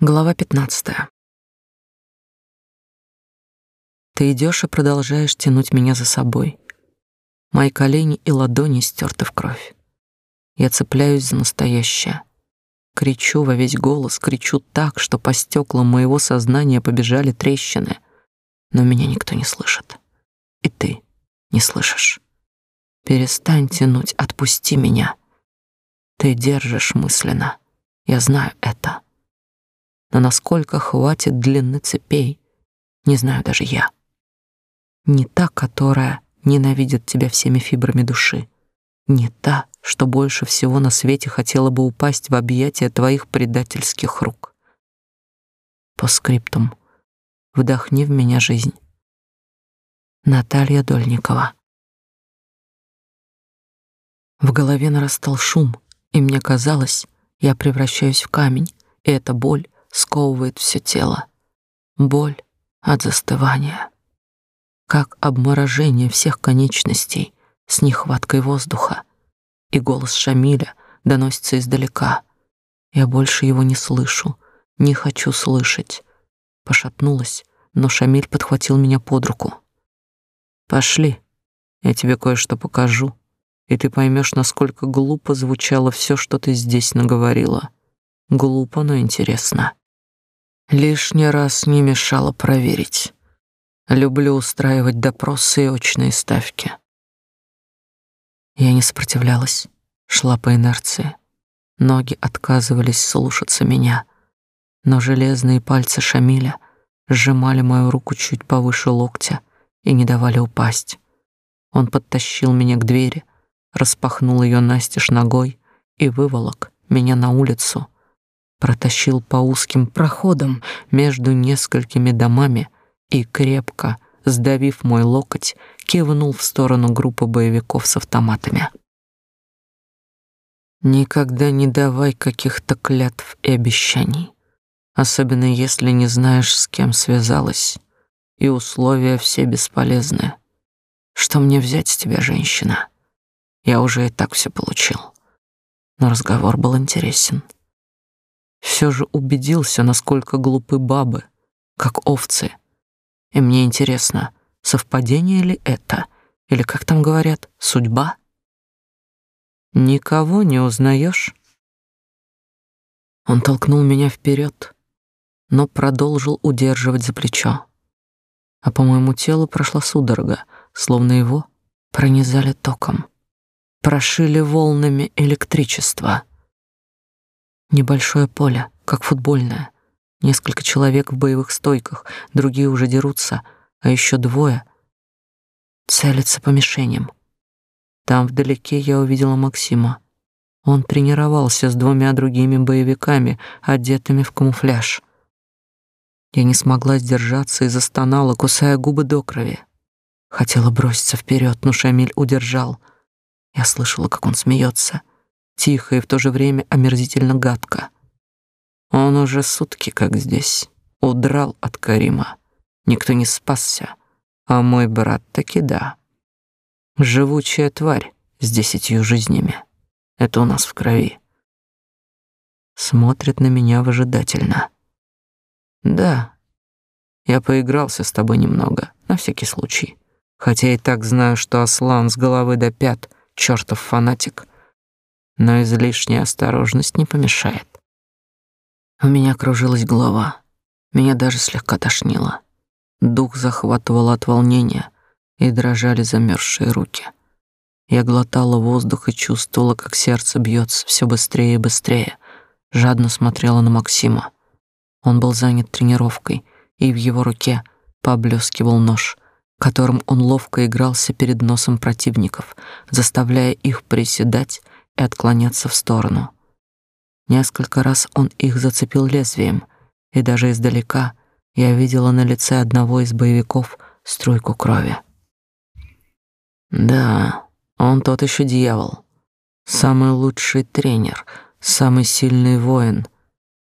Глава 15. Ты идешь и продолжаешь тянуть меня за собой. Мои колени и ладони стерты в кровь. Я цепляюсь за настоящее. Кричу во весь голос, кричу так, что по стеклам моего сознания побежали трещины. Но меня никто не слышит. И ты не слышишь. Перестань тянуть, отпусти меня. Ты держишь мысленно. Я знаю это но насколько хватит длины цепей, не знаю даже я. Не та, которая ненавидит тебя всеми фибрами души, не та, что больше всего на свете хотела бы упасть в объятия твоих предательских рук. По скриптум. Вдохни в меня жизнь. Наталья Дольникова. В голове нарастал шум, и мне казалось, я превращаюсь в камень, и эта боль сковывает все тело. Боль от застывания. Как обморожение всех конечностей с нехваткой воздуха. И голос Шамиля доносится издалека. Я больше его не слышу, не хочу слышать. Пошатнулась, но Шамиль подхватил меня под руку. Пошли, я тебе кое-что покажу, и ты поймешь, насколько глупо звучало все, что ты здесь наговорила. Глупо, но интересно. Лишний раз не мешало проверить. Люблю устраивать допросы и очные ставки. Я не сопротивлялась, шла по инерции. Ноги отказывались слушаться меня, но железные пальцы Шамиля сжимали мою руку чуть повыше локтя и не давали упасть. Он подтащил меня к двери, распахнул ее настежь ногой и выволок меня на улицу, протащил по узким проходам между несколькими домами и крепко, сдавив мой локоть, кивнул в сторону группы боевиков с автоматами. Никогда не давай каких-то клятв и обещаний, особенно если не знаешь, с кем связалась, и условия все бесполезны. Что мне взять с тебя, женщина? Я уже и так все получил. Но разговор был интересен все же убедился, насколько глупы бабы, как овцы. И мне интересно, совпадение ли это, или, как там говорят, судьба? Никого не узнаешь? Он толкнул меня вперед, но продолжил удерживать за плечо. А по моему телу прошла судорога, словно его пронизали током, прошили волнами электричества. Небольшое поле, как футбольное. Несколько человек в боевых стойках, другие уже дерутся, а еще двое целятся по мишеням. Там вдалеке я увидела Максима. Он тренировался с двумя другими боевиками, одетыми в камуфляж. Я не смогла сдержаться и застонала, кусая губы до крови. Хотела броситься вперед, но Шамиль удержал. Я слышала, как он смеется тихо и в то же время омерзительно гадко. Он уже сутки как здесь, удрал от Карима. Никто не спасся, а мой брат таки да. Живучая тварь с десятью жизнями. Это у нас в крови. Смотрит на меня выжидательно. Да, я поигрался с тобой немного, на всякий случай. Хотя и так знаю, что Аслан с головы до пят чертов фанатик — но излишняя осторожность не помешает. У меня кружилась голова, меня даже слегка тошнило. Дух захватывал от волнения, и дрожали замерзшие руки. Я глотала воздух и чувствовала, как сердце бьется все быстрее и быстрее. Жадно смотрела на Максима. Он был занят тренировкой, и в его руке поблескивал нож, которым он ловко игрался перед носом противников, заставляя их приседать и отклоняться в сторону. Несколько раз он их зацепил лезвием, и даже издалека я видела на лице одного из боевиков струйку крови. Да, он тот еще дьявол. Самый лучший тренер, самый сильный воин,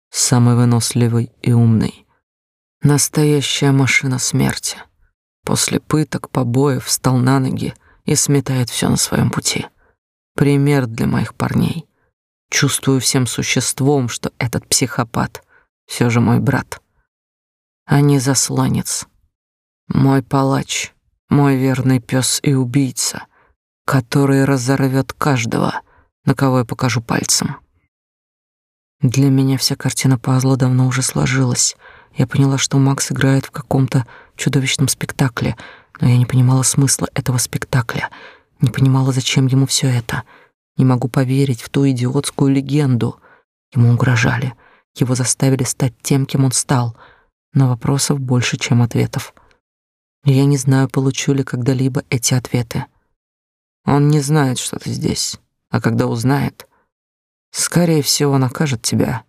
самый выносливый и умный. Настоящая машина смерти. После пыток, побоев встал на ноги и сметает все на своем пути пример для моих парней. Чувствую всем существом, что этот психопат все же мой брат, а не засланец. Мой палач, мой верный пес и убийца, который разорвет каждого, на кого я покажу пальцем. Для меня вся картина пазла давно уже сложилась. Я поняла, что Макс играет в каком-то чудовищном спектакле, но я не понимала смысла этого спектакля, не понимала, зачем ему все это. Не могу поверить в ту идиотскую легенду. Ему угрожали, его заставили стать тем, кем он стал. Но вопросов больше, чем ответов. Я не знаю, получу ли когда-либо эти ответы. Он не знает, что ты здесь, а когда узнает, скорее всего, накажет тебя,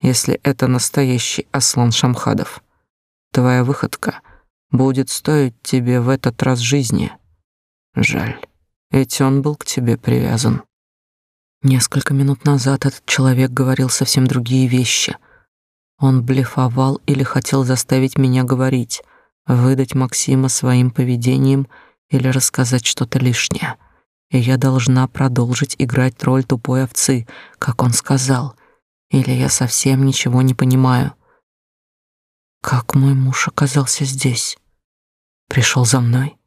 если это настоящий Аслан Шамхадов. Твоя выходка будет стоить тебе в этот раз жизни. Жаль, ведь он был к тебе привязан. Несколько минут назад этот человек говорил совсем другие вещи. Он блефовал или хотел заставить меня говорить, выдать Максима своим поведением или рассказать что-то лишнее. И я должна продолжить играть роль тупой овцы, как он сказал. Или я совсем ничего не понимаю. Как мой муж оказался здесь? Пришел за мной.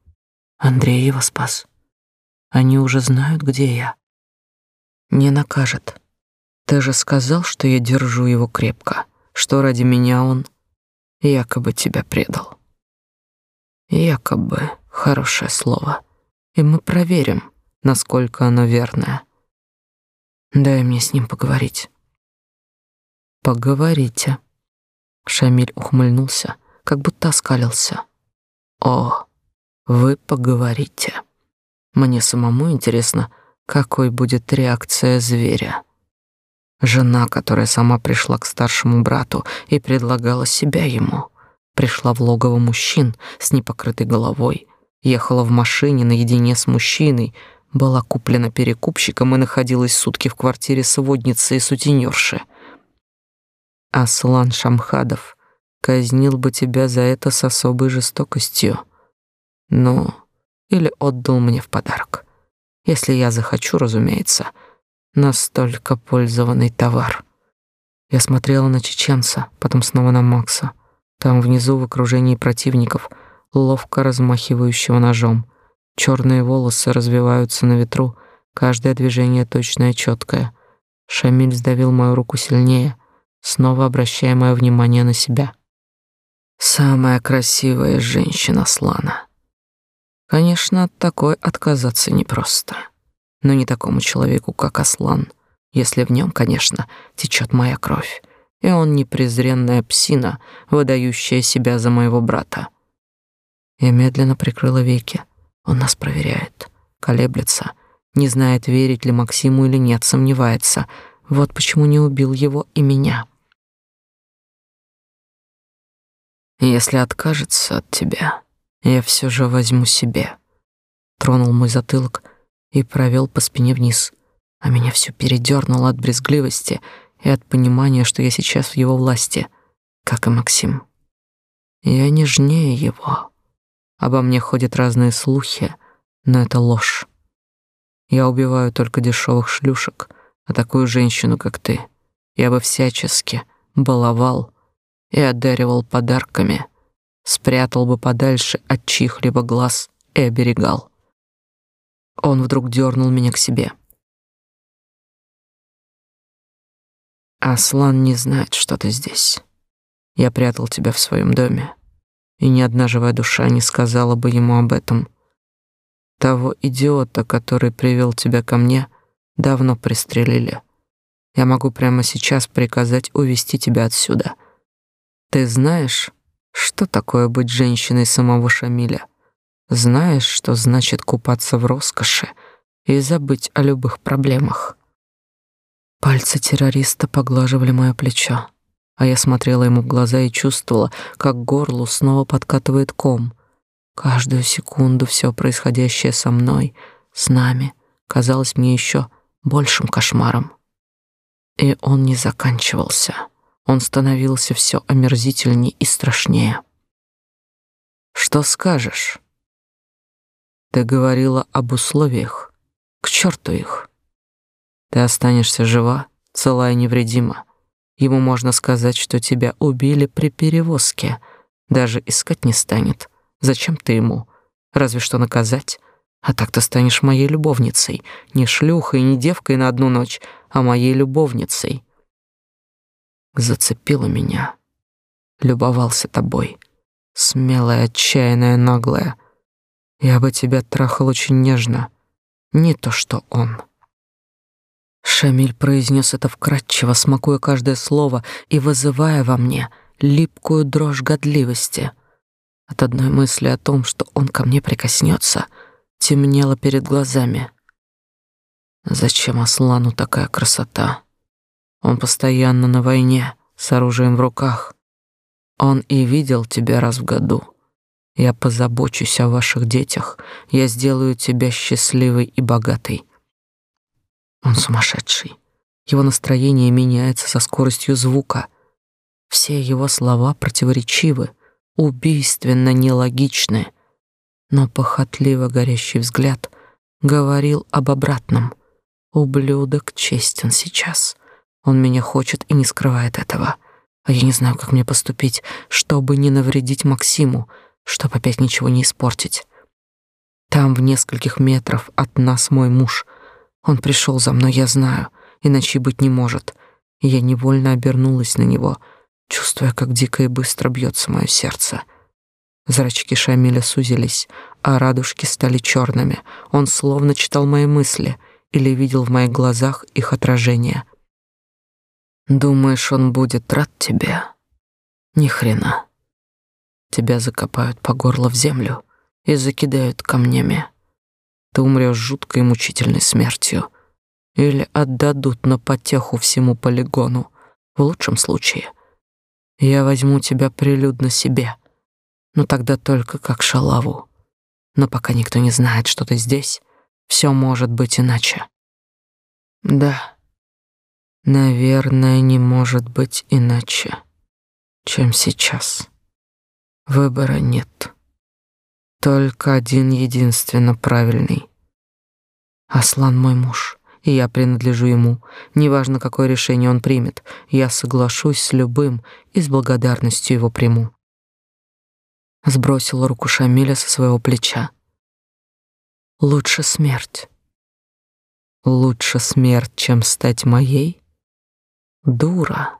Андрей его спас. Они уже знают, где я. Не накажет. Ты же сказал, что я держу его крепко, что ради меня он якобы тебя предал. Якобы хорошее слово. И мы проверим, насколько оно верное. Дай мне с ним поговорить. Поговорите. Шамиль ухмыльнулся, как будто оскалился. О, вы поговорите. Мне самому интересно, какой будет реакция зверя. Жена, которая сама пришла к старшему брату и предлагала себя ему пришла в логово мужчин с непокрытой головой, ехала в машине наедине с мужчиной, была куплена перекупщиком и находилась сутки в квартире сводницы и сутенерши. Аслан Шамхадов казнил бы тебя за это с особой жестокостью. Ну, или отдал мне в подарок. Если я захочу, разумеется, настолько пользованный товар. Я смотрела на чеченца, потом снова на Макса — там внизу в окружении противников, ловко размахивающего ножом. Черные волосы развиваются на ветру, каждое движение точное и четкое. Шамиль сдавил мою руку сильнее, снова обращая мое внимание на себя. Самая красивая женщина Слана. Конечно, от такой отказаться непросто. Но не такому человеку, как Аслан, если в нем, конечно, течет моя кровь и он не презренная псина, выдающая себя за моего брата. Я медленно прикрыла веки. Он нас проверяет, колеблется, не знает, верить ли Максиму или нет, сомневается. Вот почему не убил его и меня. Если откажется от тебя, я все же возьму себе. Тронул мой затылок и провел по спине вниз, а меня все передернуло от брезгливости — и от понимания, что я сейчас в его власти, как и Максим. Я нежнее его. Обо мне ходят разные слухи, но это ложь. Я убиваю только дешевых шлюшек, а такую женщину, как ты, я бы всячески баловал и одаривал подарками, спрятал бы подальше от чьих-либо глаз и оберегал. Он вдруг дернул меня к себе — Аслан не знает, что ты здесь. Я прятал тебя в своем доме, и ни одна живая душа не сказала бы ему об этом. Того идиота, который привел тебя ко мне, давно пристрелили. Я могу прямо сейчас приказать увести тебя отсюда. Ты знаешь, что такое быть женщиной самого Шамиля? Знаешь, что значит купаться в роскоши и забыть о любых проблемах? Пальцы террориста поглаживали мое плечо, а я смотрела ему в глаза и чувствовала, как горлу снова подкатывает ком. Каждую секунду все происходящее со мной, с нами, казалось мне еще большим кошмаром. И он не заканчивался. Он становился все омерзительнее и страшнее. Что скажешь? Ты говорила об условиях. К черту их. Ты останешься жива, целая и невредима. Ему можно сказать, что тебя убили при перевозке. Даже искать не станет. Зачем ты ему? Разве что наказать. А так ты станешь моей любовницей. Не шлюхой, не девкой на одну ночь, а моей любовницей. Зацепила меня. Любовался тобой. Смелая, отчаянная, наглая. Я бы тебя трахал очень нежно. Не то, что он. Шамиль произнес это вкратчиво, смакуя каждое слово и вызывая во мне липкую дрожь годливости. От одной мысли о том, что он ко мне прикоснется, темнело перед глазами. Зачем Аслану такая красота? Он постоянно на войне, с оружием в руках. Он и видел тебя раз в году. Я позабочусь о ваших детях. Я сделаю тебя счастливой и богатой. Он сумасшедший. Его настроение меняется со скоростью звука. Все его слова противоречивы, убийственно нелогичны, но похотливо горящий взгляд говорил об обратном. Ублюдок честен сейчас. Он меня хочет и не скрывает этого. А я не знаю, как мне поступить, чтобы не навредить Максиму, чтобы опять ничего не испортить. Там в нескольких метрах от нас мой муж — он пришел за мной, я знаю, иначе быть не может. И я невольно обернулась на него, чувствуя, как дико и быстро бьется мое сердце. Зрачки Шамиля сузились, а радужки стали черными. Он словно читал мои мысли или видел в моих глазах их отражение. Думаешь, он будет рад тебе? Ни хрена. Тебя закопают по горло в землю и закидают камнями ты умрешь жуткой мучительной смертью. Или отдадут на потеху всему полигону. В лучшем случае я возьму тебя прилюдно себе, но тогда только как шалаву. Но пока никто не знает, что ты здесь, все может быть иначе. Да, наверное, не может быть иначе, чем сейчас. Выбора нет. Только один единственно правильный. Аслан мой муж, и я принадлежу ему. Неважно, какое решение он примет, я соглашусь с любым и с благодарностью его приму. Сбросила руку Шамиля со своего плеча. Лучше смерть. Лучше смерть, чем стать моей? Дура.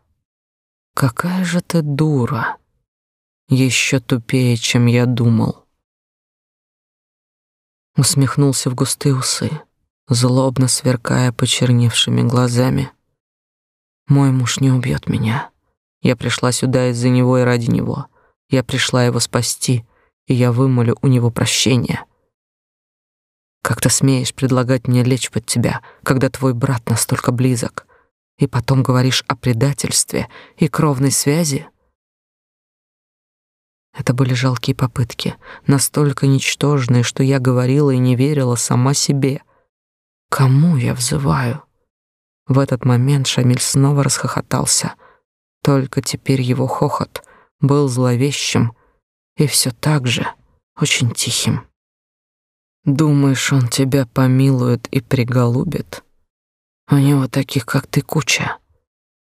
Какая же ты дура. Еще тупее, чем я думал усмехнулся в густые усы, злобно сверкая почерневшими глазами. Мой муж не убьет меня. Я пришла сюда из-за него и ради него. Я пришла его спасти, и я вымолю у него прощения. Как ты смеешь предлагать мне лечь под тебя, когда твой брат настолько близок, и потом говоришь о предательстве и кровной связи? Это были жалкие попытки, настолько ничтожные, что я говорила и не верила сама себе. Кому я взываю? В этот момент Шамиль снова расхохотался. Только теперь его хохот был зловещим и все так же очень тихим. Думаешь, он тебя помилует и приголубит? У него таких, как ты, куча.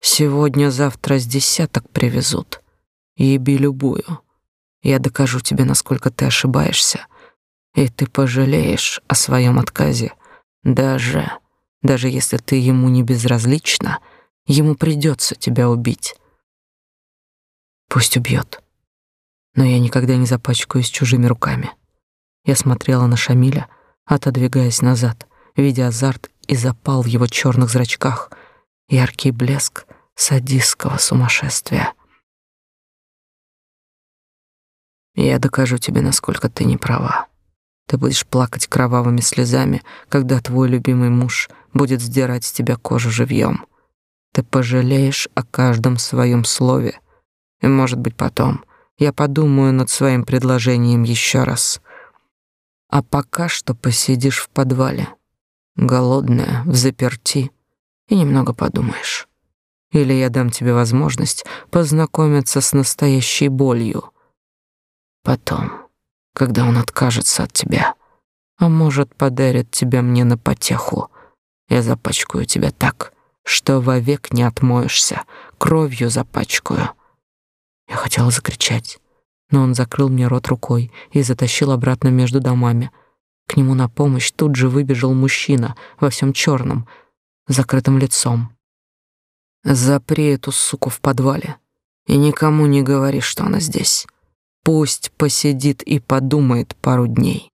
Сегодня-завтра с десяток привезут. Еби любую. Я докажу тебе, насколько ты ошибаешься, и ты пожалеешь о своем отказе. Даже, даже если ты ему не безразлична, ему придется тебя убить. Пусть убьет, но я никогда не запачкаюсь чужими руками. Я смотрела на Шамиля, отодвигаясь назад, видя азарт и запал в его черных зрачках, яркий блеск садистского сумасшествия. Я докажу тебе, насколько ты не права. Ты будешь плакать кровавыми слезами, когда твой любимый муж будет сдирать с тебя кожу живьем. Ты пожалеешь о каждом своем слове. И, может быть, потом я подумаю над своим предложением еще раз. А пока что посидишь в подвале, голодная, в заперти, и немного подумаешь. Или я дам тебе возможность познакомиться с настоящей болью — Потом, когда он откажется от тебя, а может, подарит тебя мне на потеху, я запачкаю тебя так, что вовек не отмоешься, кровью запачкаю. Я хотела закричать, но он закрыл мне рот рукой и затащил обратно между домами. К нему на помощь тут же выбежал мужчина во всем черном, закрытым лицом. Запри эту суку в подвале и никому не говори, что она здесь. Пусть посидит и подумает пару дней.